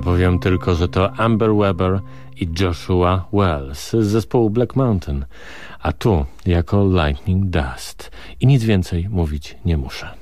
powiem tylko, że to Amber Weber i Joshua Wells z zespołu Black Mountain, a tu jako Lightning Dust. I nic więcej mówić nie muszę.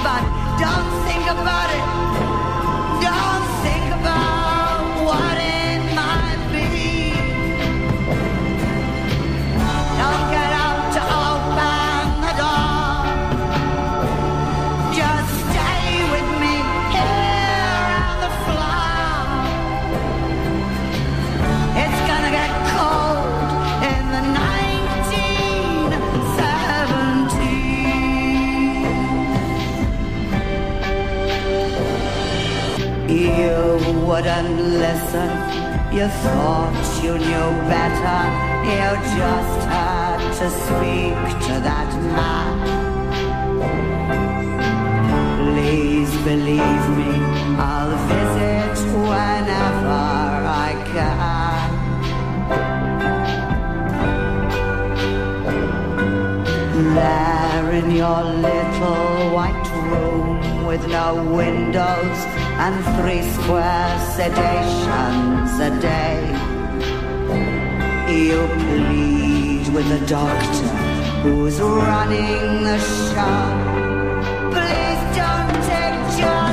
about it. Don't think about it. You thought you knew better, you just had to speak to that man. Please believe me, I'll visit whenever I can. There in your little white room with no windows and three square sedations a day. You plead with the doctor who's running the show. Please Do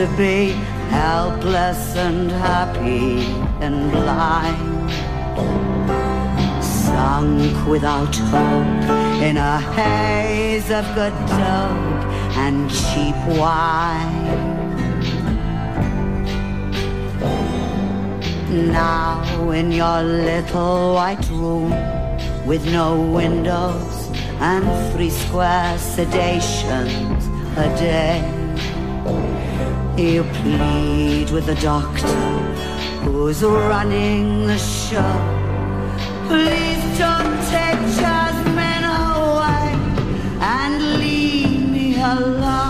to be helpless and happy and blind, sunk without hope in a haze of good dope and cheap wine. Now in your little white room with no windows and three square sedations a day. You plead with the doctor who's running the show. Please don't take Jasmine away and leave me alone.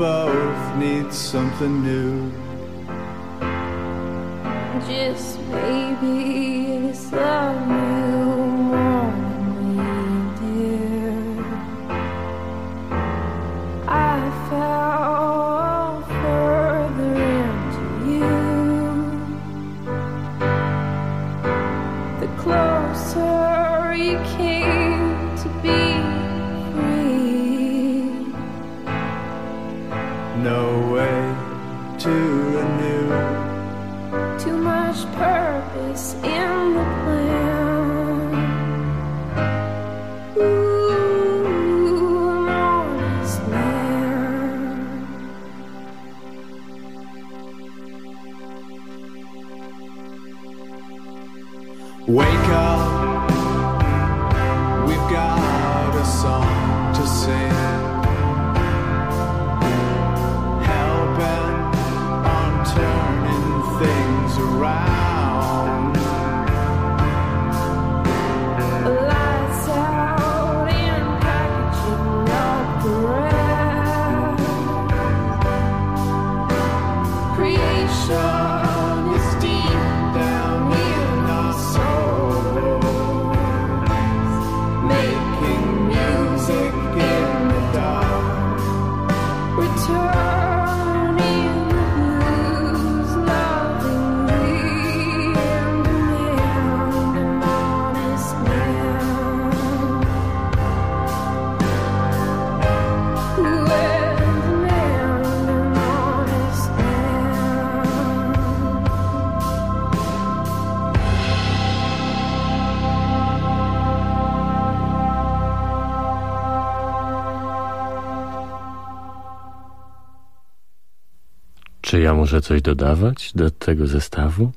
Both need something new. Just maybe it's love no way to renew. Too much purpose in the plan. Ja muszę coś dodawać do tego zestawu?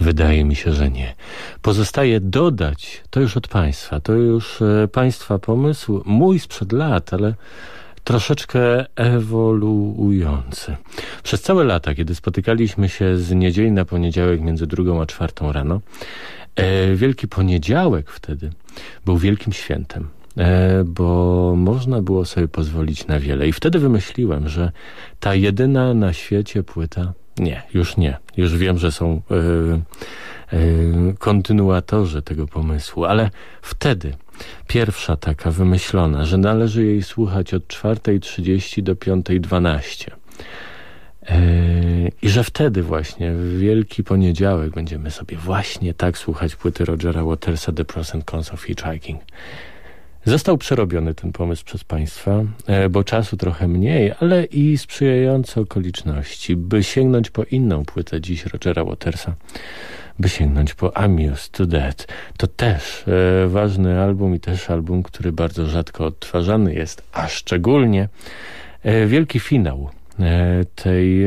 Wydaje mi się, że nie. Pozostaje dodać, to już od Państwa, to już e, Państwa pomysł, mój sprzed lat, ale troszeczkę ewoluujący. Przez całe lata, kiedy spotykaliśmy się z niedzieli na poniedziałek między drugą a czwartą rano, e, Wielki Poniedziałek wtedy był wielkim świętem. E, bo można było sobie pozwolić na wiele. I wtedy wymyśliłem, że ta jedyna na świecie płyta, nie, już nie. Już wiem, że są e, e, kontynuatorzy tego pomysłu, ale wtedy pierwsza taka wymyślona, że należy jej słuchać od 4.30 do 5.12. I że wtedy właśnie, w Wielki Poniedziałek, będziemy sobie właśnie tak słuchać płyty Rogera Watersa The Pros and Cons of Hitchhiking. Został przerobiony ten pomysł przez Państwa, e, bo czasu trochę mniej, ale i sprzyjające okoliczności, by sięgnąć po inną płytę dziś Rogera Watersa, by sięgnąć po Amused to Death. To też e, ważny album i też album, który bardzo rzadko odtwarzany jest, a szczególnie e, wielki finał tej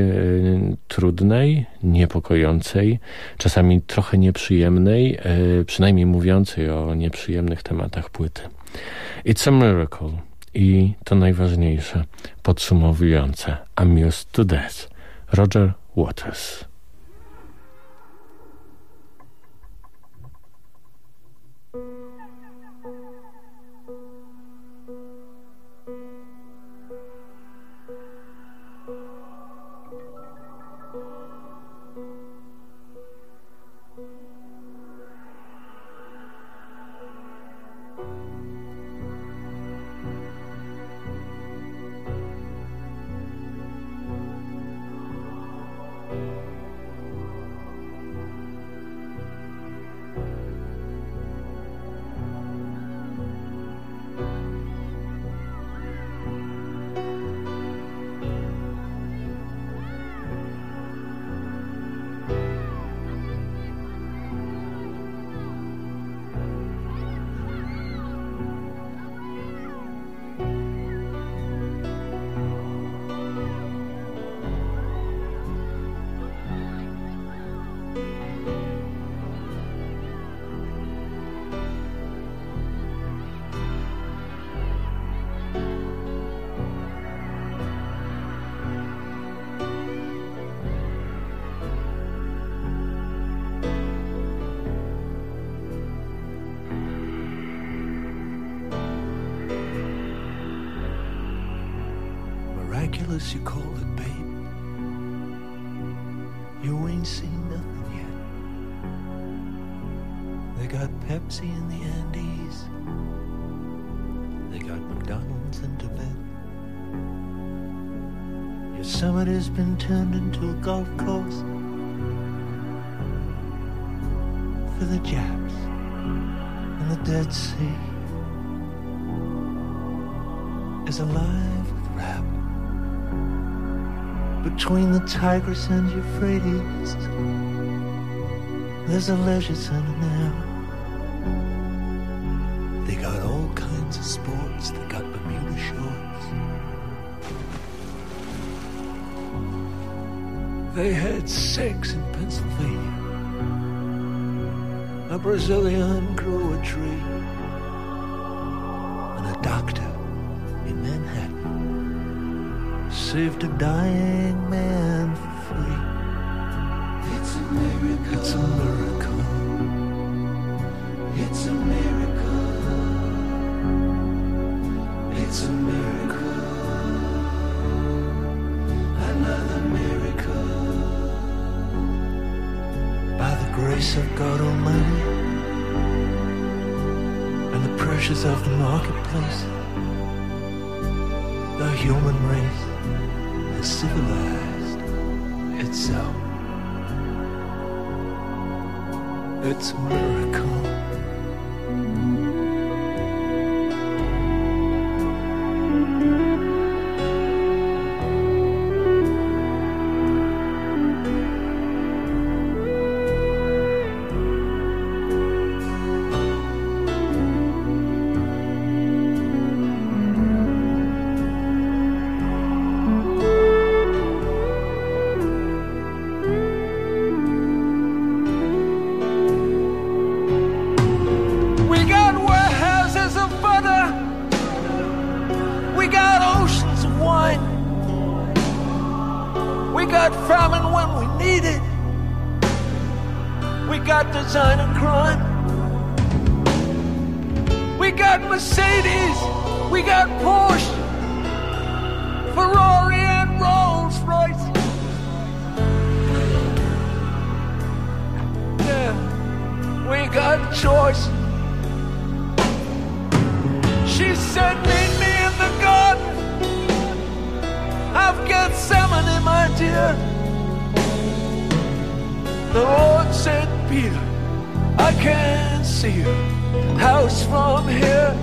trudnej, niepokojącej, czasami trochę nieprzyjemnej, przynajmniej mówiącej o nieprzyjemnych tematach płyty. It's a Miracle. I to najważniejsze, podsumowujące. Amused to Death. Roger Waters. You call it, babe. You ain't seen nothing yet. They got Pepsi in the Andes. They got McDonald's in Tibet. Yosemite has been turned into a golf course for the Japs and the Dead Sea is alive between the Tigris and Euphrates. There's a leisure center now. They got all kinds of sports. They got Bermuda shorts. They had sex in Pennsylvania. A Brazilian grew a tree. Saved a dying man for free. It's a miracle. It's a miracle. It's a miracle. It's a miracle. Another miracle. By the grace of God Almighty and the pressures of the marketplace, the human race has civilized itself. It's a miracle. Got famine when we need it. We got designer crime. We got Mercedes. We got Porsche. Ferrari and Rolls Royce. Yeah, we got choice. She said, dear. The Lord said, Peter, I can't see your house from here.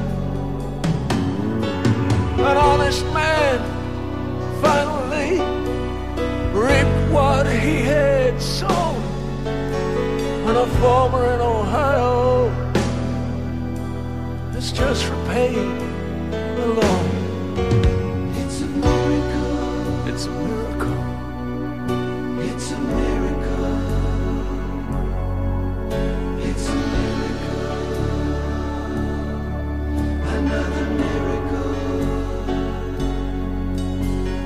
An honest man finally reaped what he had sown. And a farmer in Ohio has just repaid the loan. It's a miracle. It's a miracle.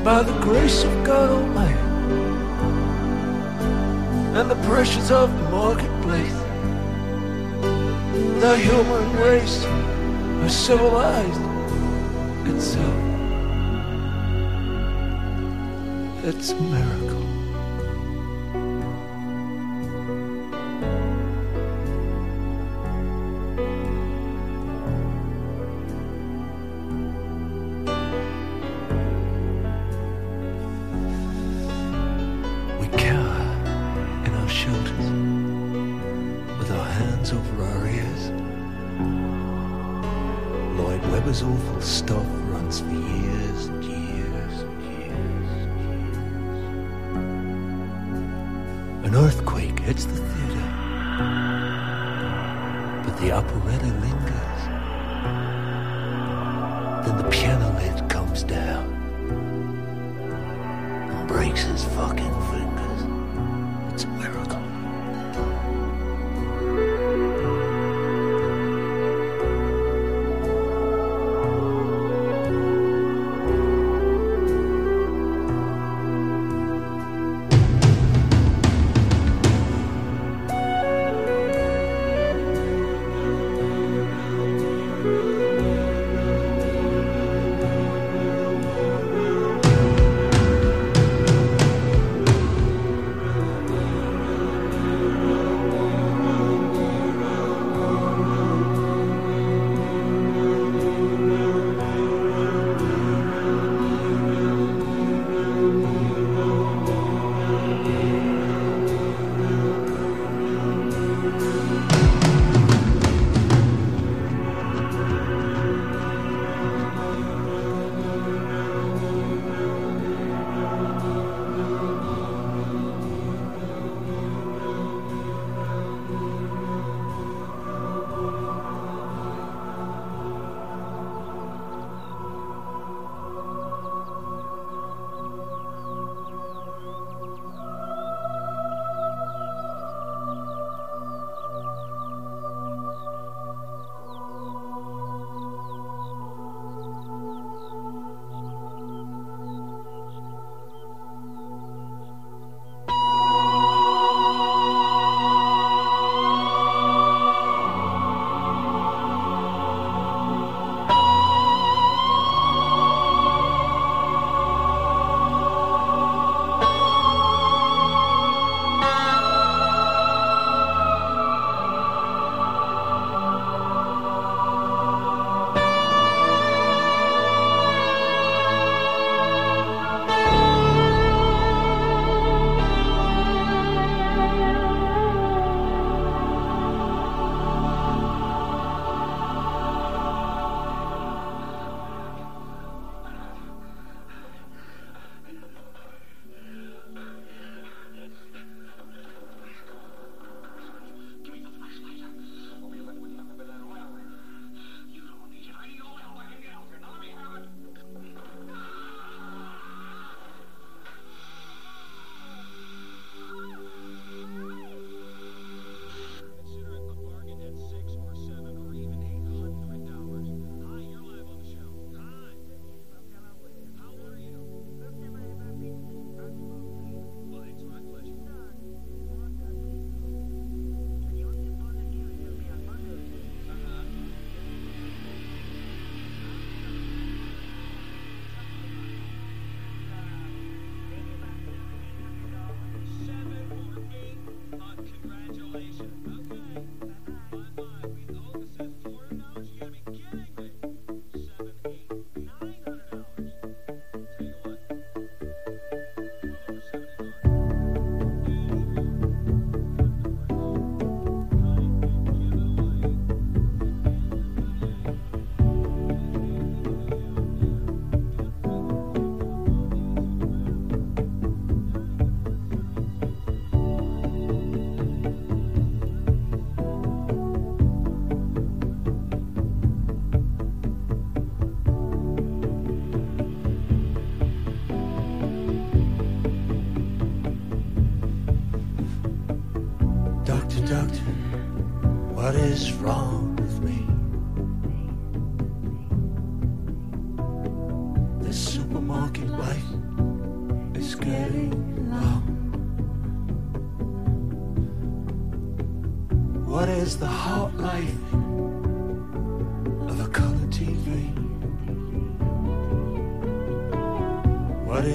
By the grace of God Almighty and the pressures of the marketplace, the human race has civilized itself. It's a miracle. An earthquake hits the theater, but the operetta lingers. Then the piano lid comes down and breaks his fucking.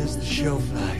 Is the shelf life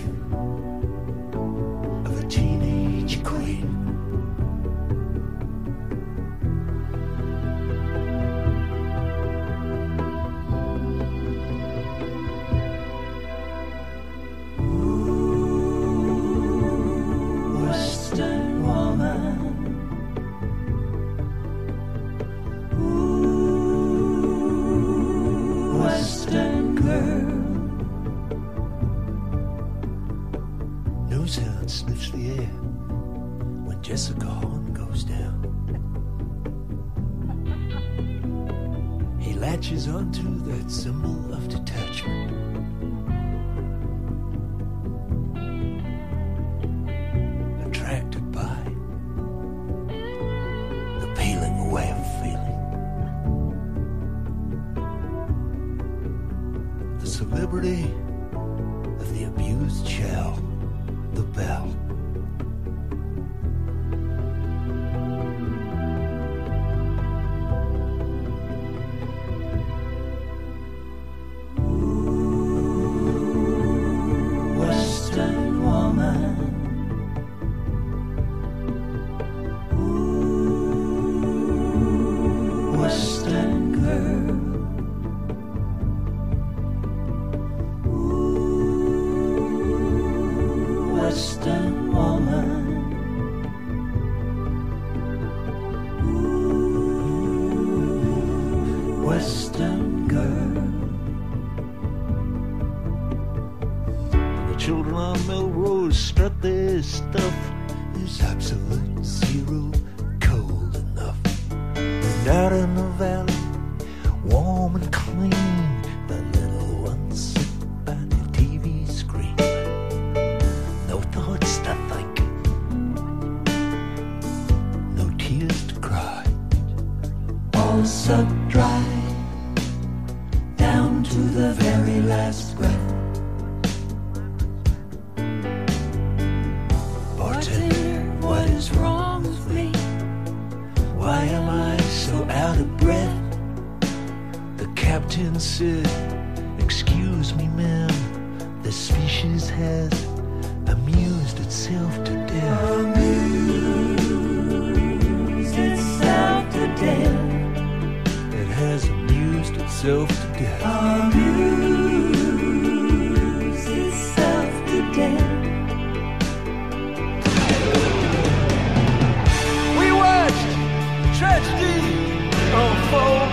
the bell. Tears to cry. All sucked dry, down to the very last breath. Bartender, what is wrong with me? Why am I so out of breath? The captain said, Excuse me, ma'am. The species has amused itself to death. Itself to death. Amused itself to death. We watched tragedy unfold.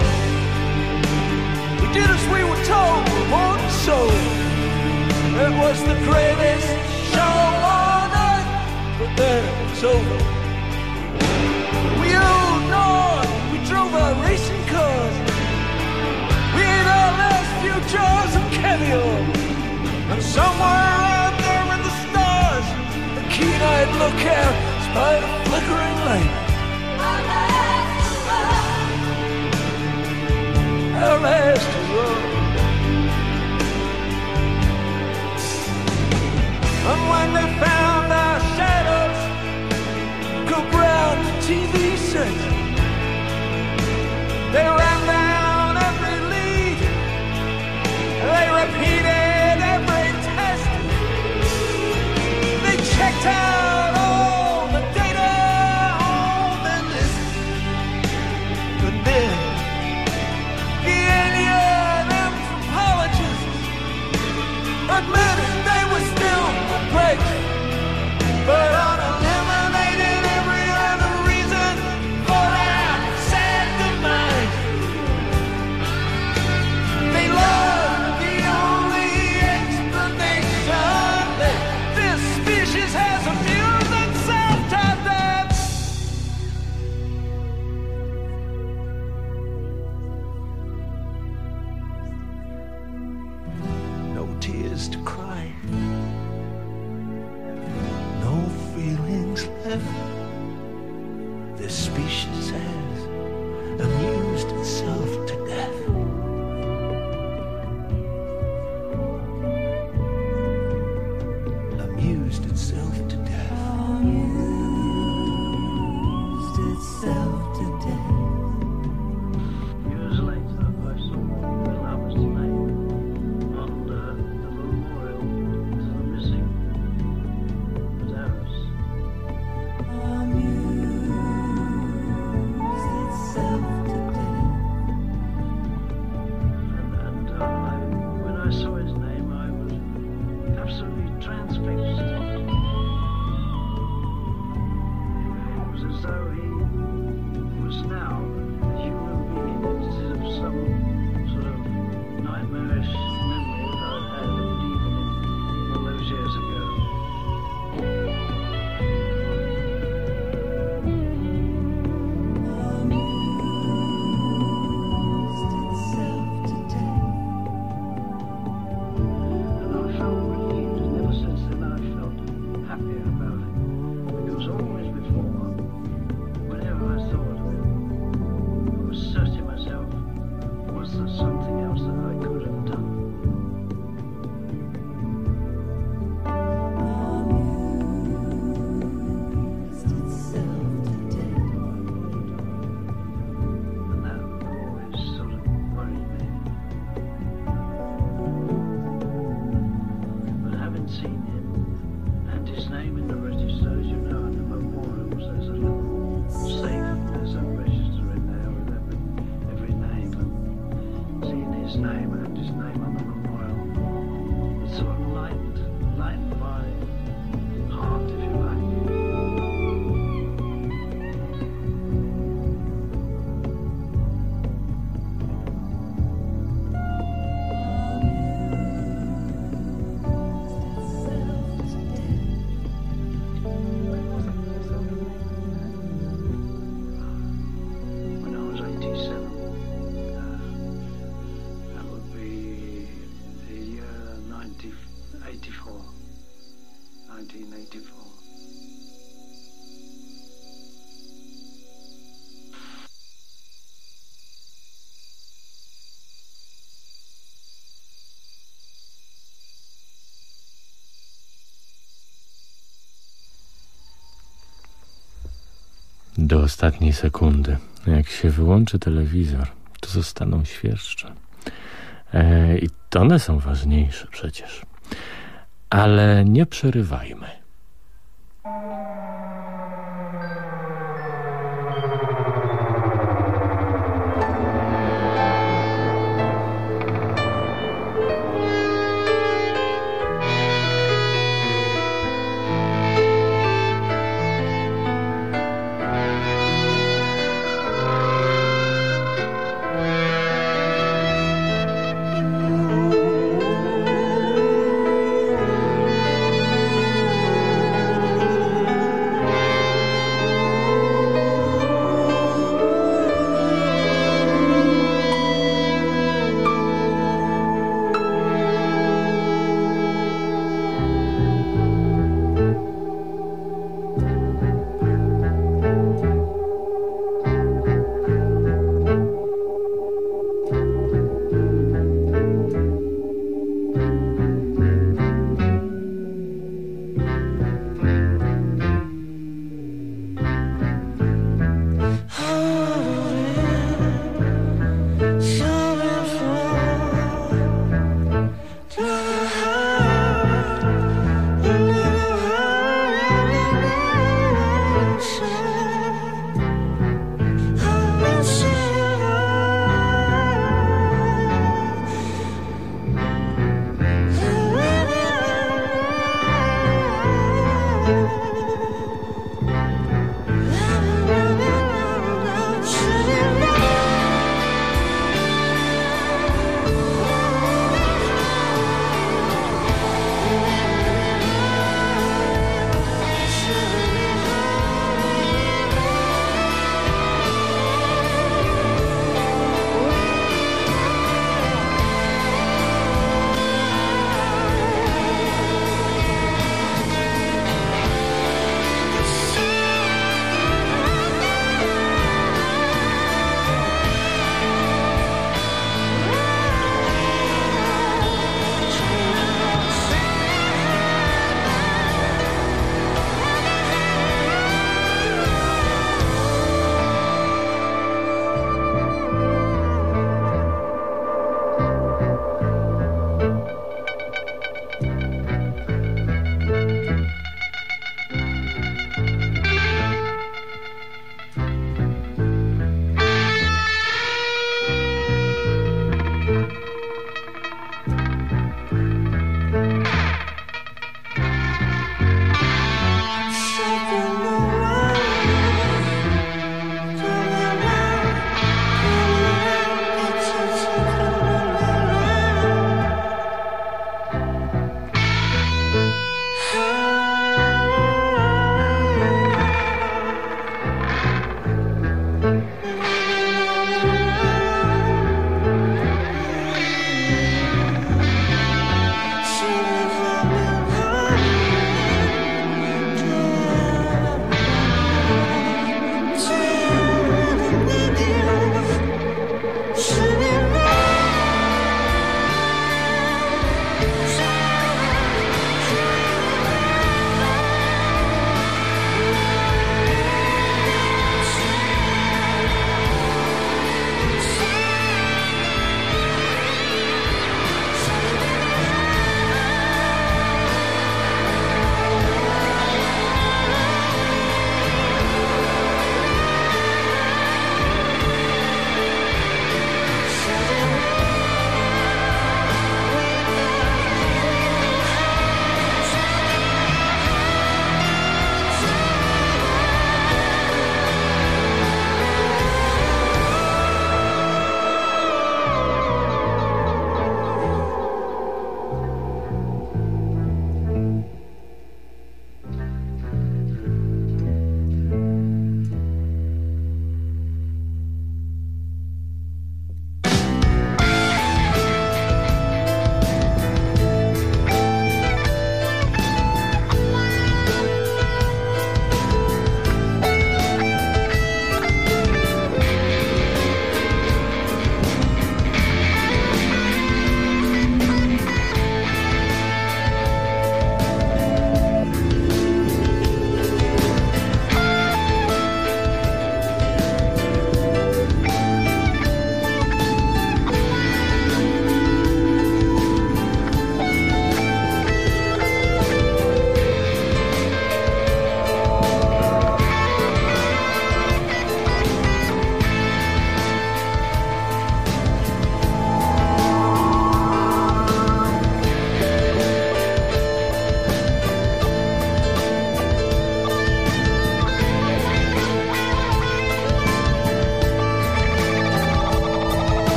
We did as we were told, bought and sold. It was the greatest show on earth, but then it's over. We owned on, we drove our racing cars. Somewhere out there in the stars, a keen-eyed lookout spied a flickering light. Our last hurrah. And when they found our shadows go the TV set, they ran down ostatniej sekundy. Jak się wyłączy telewizor, to zostaną świerszcze. E, I one są ważniejsze przecież. Ale nie przerywajmy.